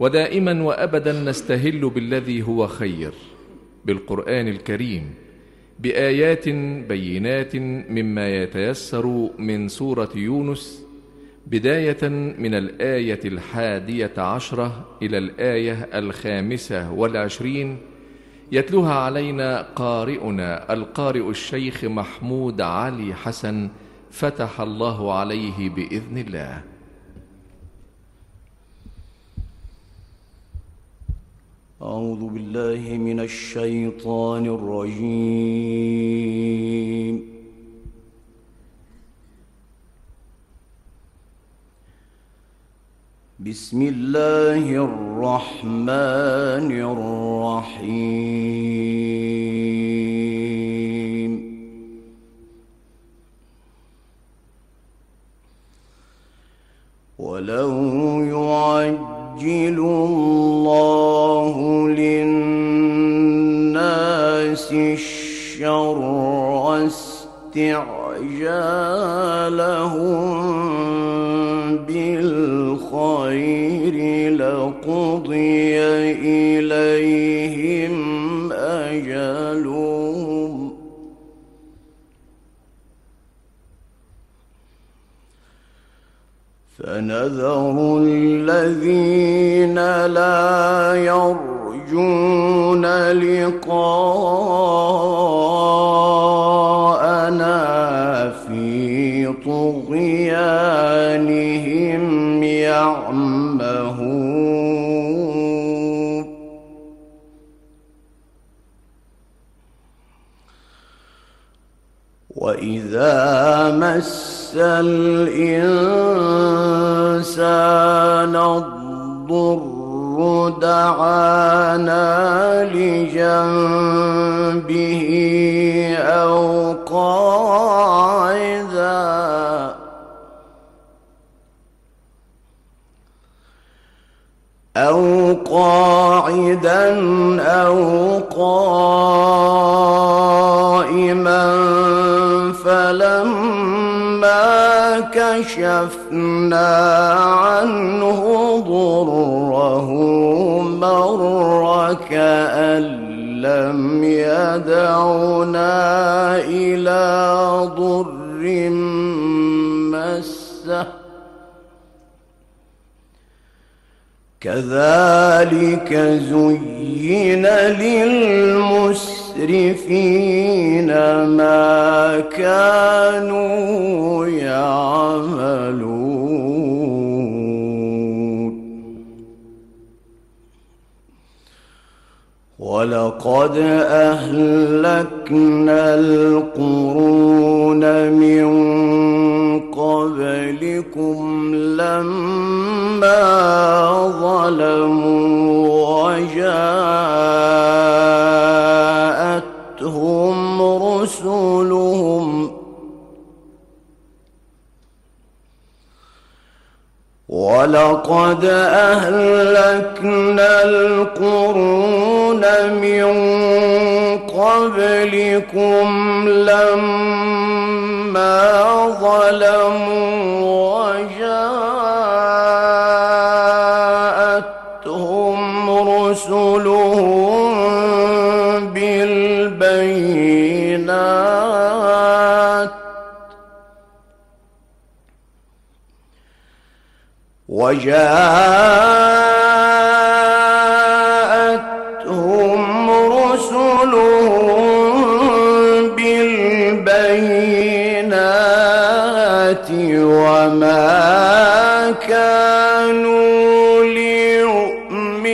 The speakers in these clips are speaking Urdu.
ودائما وابدا نستهل بالذي هو خير بالقران الكريم بايات بينات مما يتيسر من سوره يونس بدايه من الايه الحاديه عشره الى الايه الخامسه والعشرين، يتلوها علينا قارئنا، القارئ الشيخ محمود علي حسن، فتح الله عليه باذن الله. أعوذ بالله من الشيطان الرجيم. بسم الله الرحمن الرحيم. ولو يعجل الله الشر استعجالهم بالخير لقضي إليهم أجلهم. فنذر الذين لا يرجون لقاءنا وإذا مس الإنسان الضر دعانا لجنبه أو قاعدا أو قاعدا أو قائما كشفنا عنه ضره مر كأن لم يدعنا إلى ضر مسه كذلك زين للمسلمين للمسرفين ما كانوا يعملون ولقد أهلكنا القرون من قبلكم لما ظلموا وجاءتهم ولقد أهلكنا القرون من قبلكم لما ظلموا وجاءتهم رسلهم وجاءتهم رسلهم بالبينات وما كانوا ليؤمنوا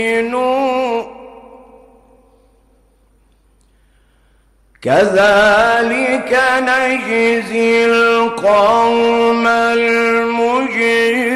كذلك نجزي القوم المجرمين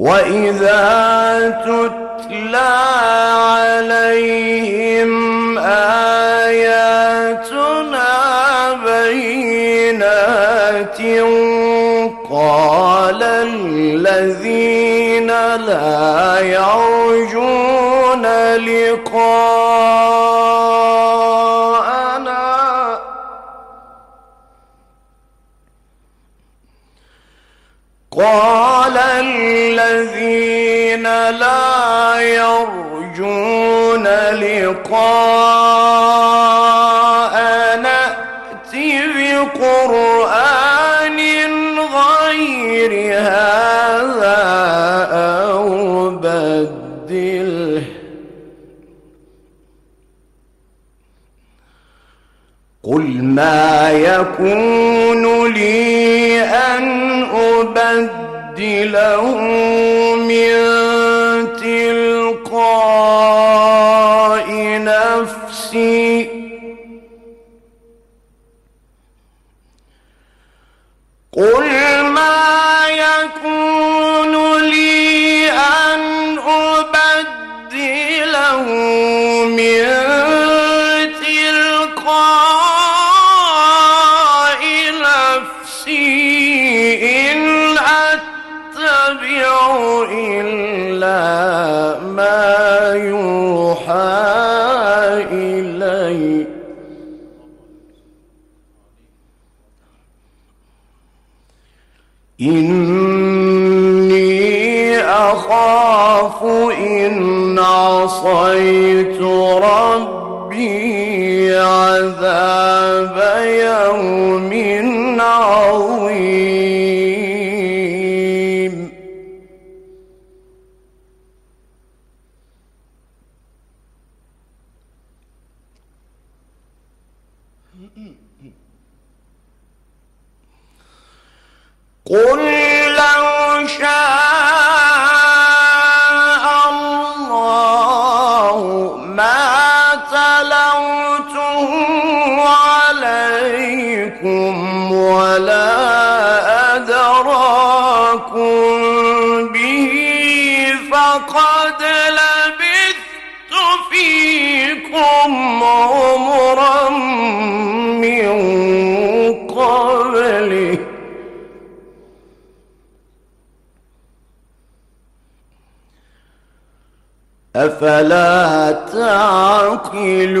وإذا تتلى عليهم آياتنا بينات قال الذين لا يرجون لقاءنا قل ما يكون لي أن أبدله من إني أخاف إن عصيت ربي فقد لبثت فيكم عمرا من قبله أفلا تعقلون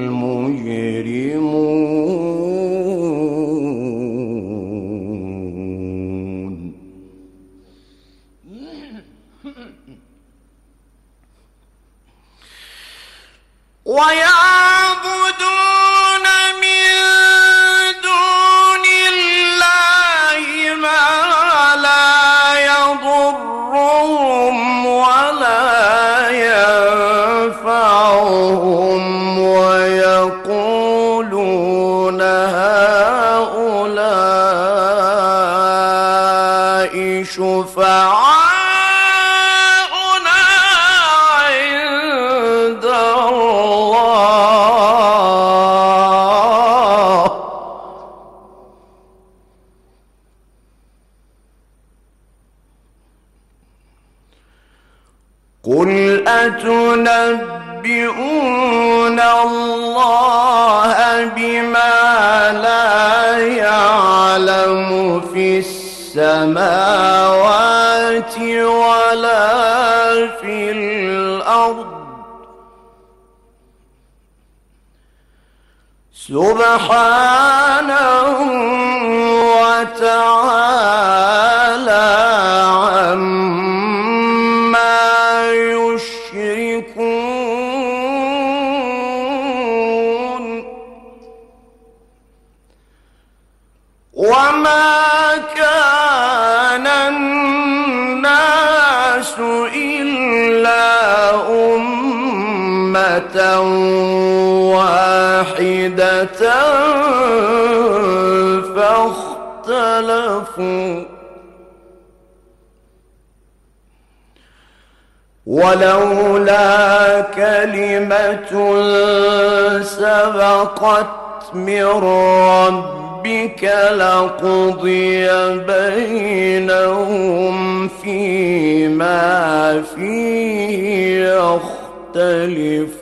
ويقولون وتعالى فاختلفوا ولولا كلمة سبقت من ربك لقضي بينهم فيما فيه يختلفون.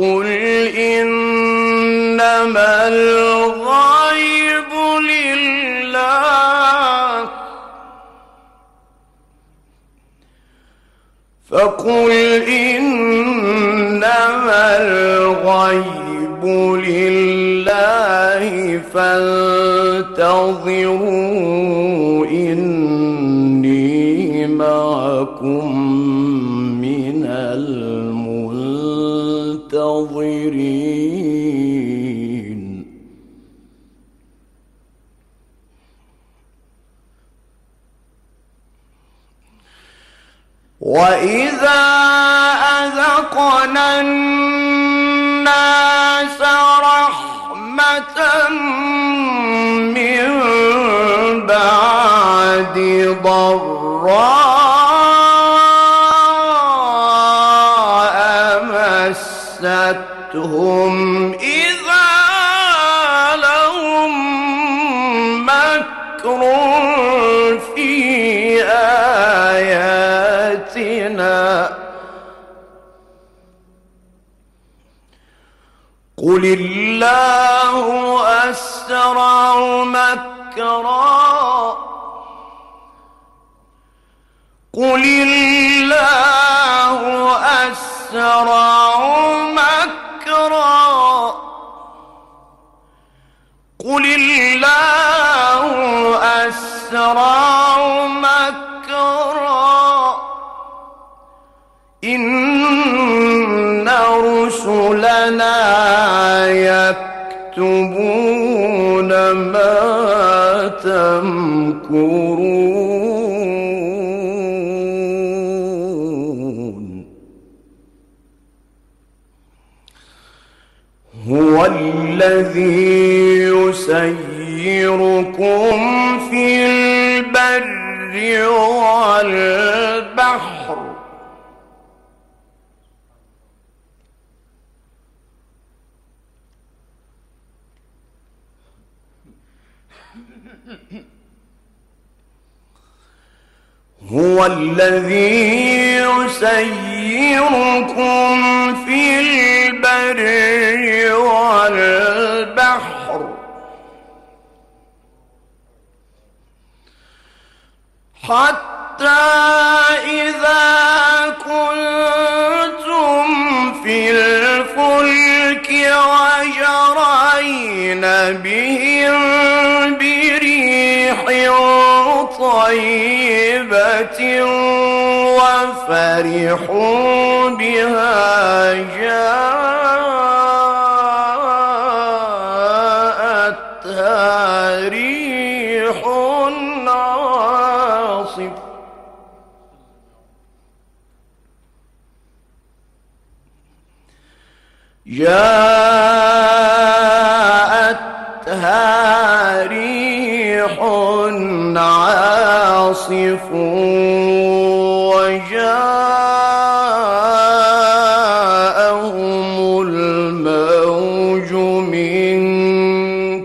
فقل وإذا أذقنا الناس رحمة من بعد ضراء قل الله أسرع مكرا. قل الله أسرع مكرا. قل الله أسرع مكرا. إن يكتبون ما تمكرون. هو الذي يسيركم في البر والبحر. هو الذي يسيركم في البر والبحر حتى إذا كنتم في الفلك وجرين بهم بريح طيبة وفرحوا بها جاءتها عرفوا وجاءهم الموج من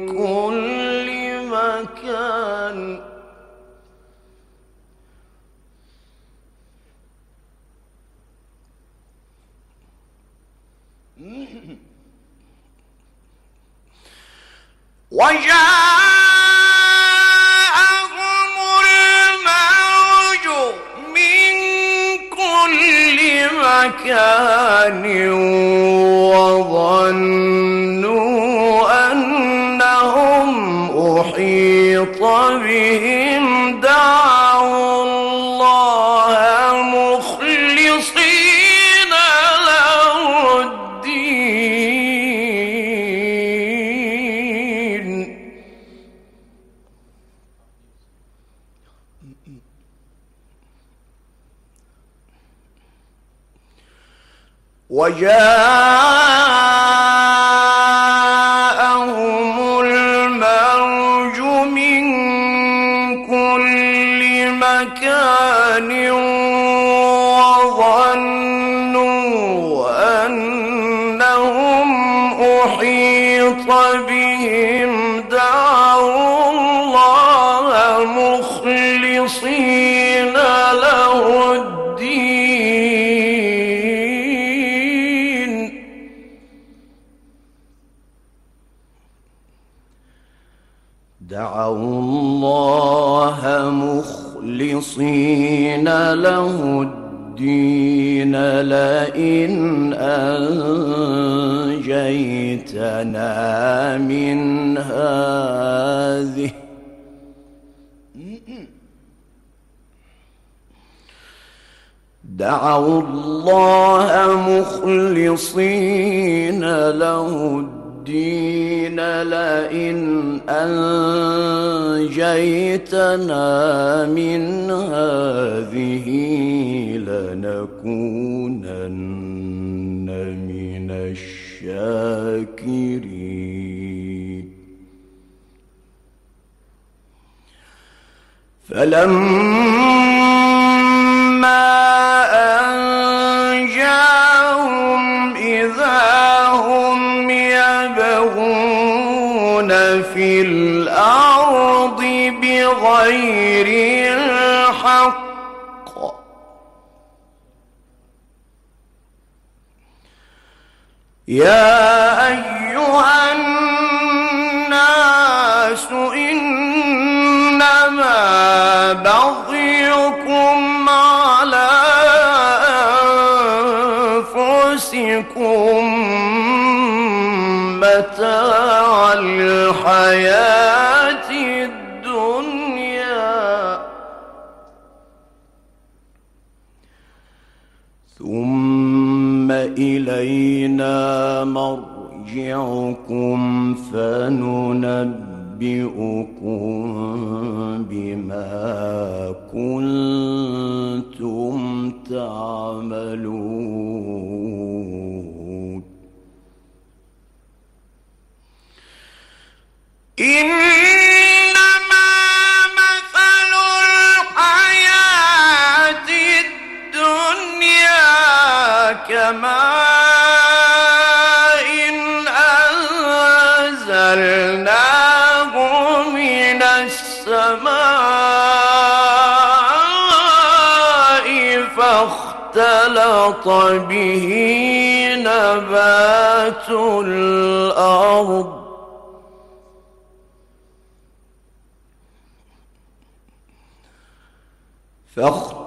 كل مكان وجاء مكان وظنوا أنهم أحيط بهم وجاءهم دعوا الله مخلصين له الدين لئن أنجيتنا من هذه دعوا الله مخلصين له الدين الدين لئن أنجيتنا من هذه لنكونن من الشاكرين. فلما بغير الحق. يا أيها الناس إنما بغيكم على أنفسكم متاع الحياة إلينا مرجعكم فننبئكم بما كنتم تعملون. إنما كماء أنزلناه من السماء فاختلط به نبات الأرض فاختلط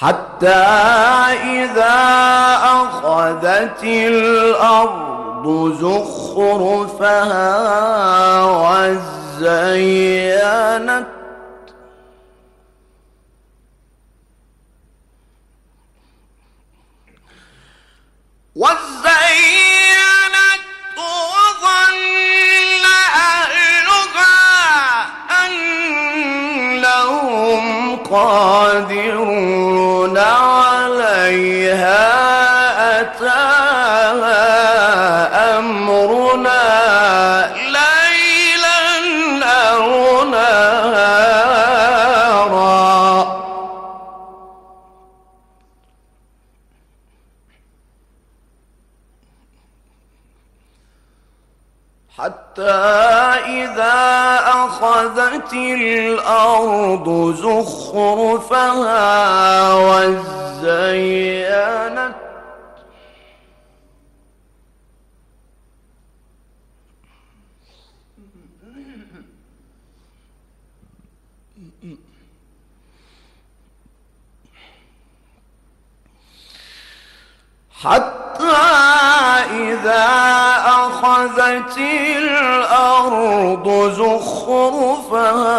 حتى إذا أخذت الأرض زخرفها وزينت وزينت وظن أهلها أنهم قادرون حتى إذا أخذت الأرض زخرفها وزينت حتى إذا أخذت الأرض زخرفها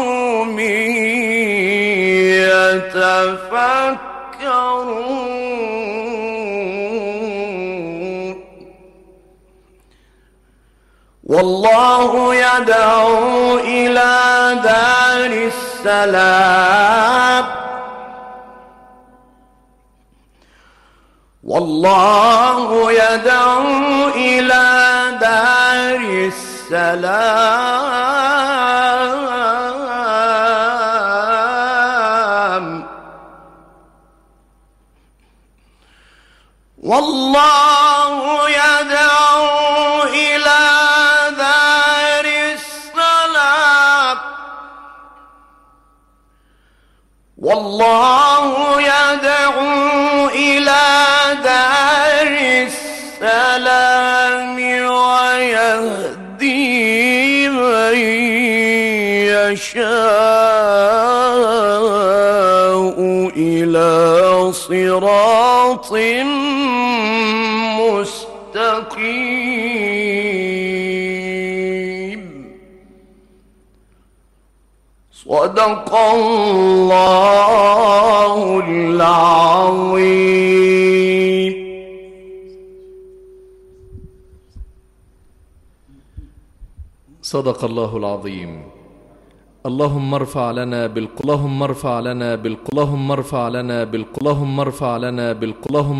لقوم يتفكرون. والله يدعو إلى دار السلام. والله يدعو إلى دار السلام. والله يدعو إلى دار السلام والله يدعو إلى دار السلام ويهدي من يشاء إلى صراط صدق الله العظيم صدق الله العظيم اللهم ارفع لنا بالق اللهم ارفع لنا بالق اللهم ارفع لنا بالق اللهم ارفع لنا بالق اللهم